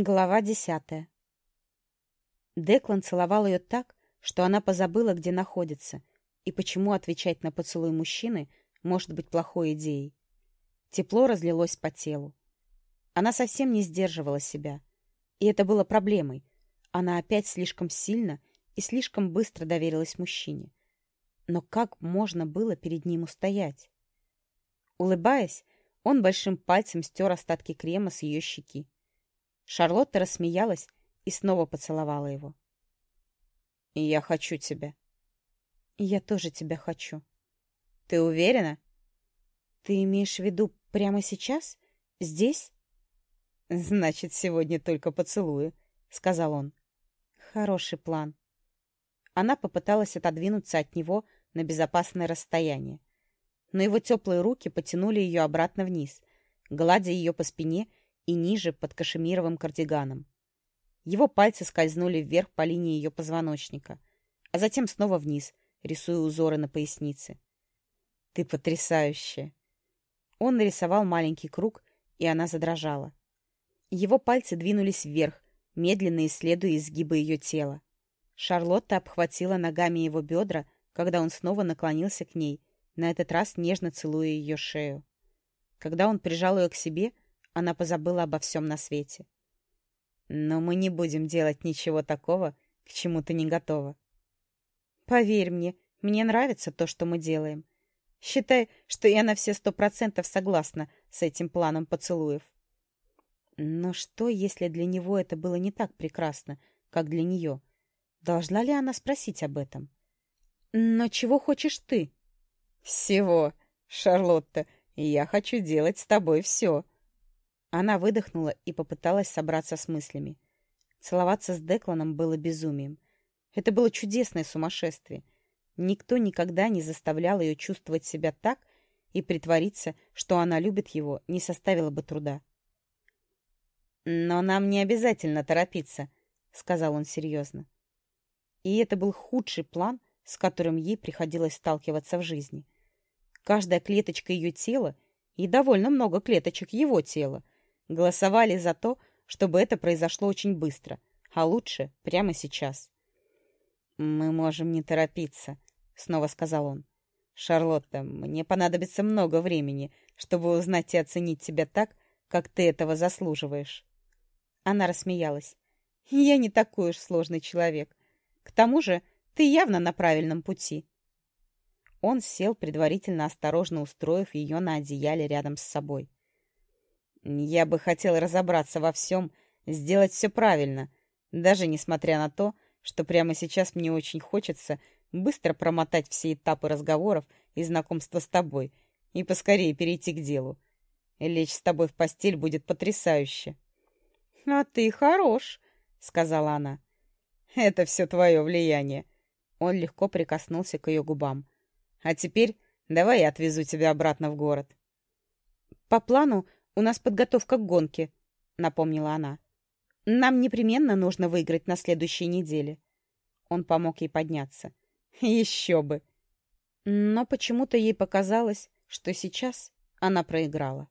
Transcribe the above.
Глава десятая. Деклан целовал ее так, что она позабыла, где находится, и почему отвечать на поцелуй мужчины может быть плохой идеей. Тепло разлилось по телу. Она совсем не сдерживала себя. И это было проблемой. Она опять слишком сильно и слишком быстро доверилась мужчине. Но как можно было перед ним устоять? Улыбаясь, он большим пальцем стер остатки крема с ее щеки. Шарлотта рассмеялась и снова поцеловала его. «Я хочу тебя». «Я тоже тебя хочу». «Ты уверена?» «Ты имеешь в виду прямо сейчас? Здесь?» «Значит, сегодня только поцелую», — сказал он. «Хороший план». Она попыталась отодвинуться от него на безопасное расстояние. Но его теплые руки потянули ее обратно вниз, гладя ее по спине и ниже под кашемировым кардиганом. Его пальцы скользнули вверх по линии ее позвоночника, а затем снова вниз, рисуя узоры на пояснице. «Ты потрясающая!» Он нарисовал маленький круг, и она задрожала. Его пальцы двинулись вверх, медленно исследуя изгибы ее тела. Шарлотта обхватила ногами его бедра, когда он снова наклонился к ней, на этот раз нежно целуя ее шею. Когда он прижал ее к себе, она позабыла обо всем на свете. Но мы не будем делать ничего такого, к чему ты не готова. Поверь мне, мне нравится то, что мы делаем. Считай, что я на все сто процентов согласна с этим планом поцелуев. Но что, если для него это было не так прекрасно, как для нее? Должна ли она спросить об этом? Но чего хочешь ты? Всего, Шарлотта. Я хочу делать с тобой все. Она выдохнула и попыталась собраться с мыслями. Целоваться с Декланом было безумием. Это было чудесное сумасшествие. Никто никогда не заставлял ее чувствовать себя так, и притвориться, что она любит его, не составило бы труда. «Но нам не обязательно торопиться», — сказал он серьезно. И это был худший план, с которым ей приходилось сталкиваться в жизни. Каждая клеточка ее тела и довольно много клеточек его тела голосовали за то, чтобы это произошло очень быстро, а лучше прямо сейчас. «Мы можем не торопиться», — снова сказал он. «Шарлотта, мне понадобится много времени, чтобы узнать и оценить тебя так, как ты этого заслуживаешь». Она рассмеялась. «Я не такой уж сложный человек. К тому же ты явно на правильном пути». Он сел, предварительно осторожно устроив ее на одеяле рядом с собой. Я бы хотел разобраться во всем, сделать все правильно, даже несмотря на то, что прямо сейчас мне очень хочется быстро промотать все этапы разговоров и знакомства с тобой и поскорее перейти к делу. Лечь с тобой в постель будет потрясающе. — А ты хорош, — сказала она. — Это все твое влияние. Он легко прикоснулся к ее губам. — А теперь давай я отвезу тебя обратно в город. По плану «У нас подготовка к гонке», — напомнила она. «Нам непременно нужно выиграть на следующей неделе». Он помог ей подняться. «Еще бы!» Но почему-то ей показалось, что сейчас она проиграла.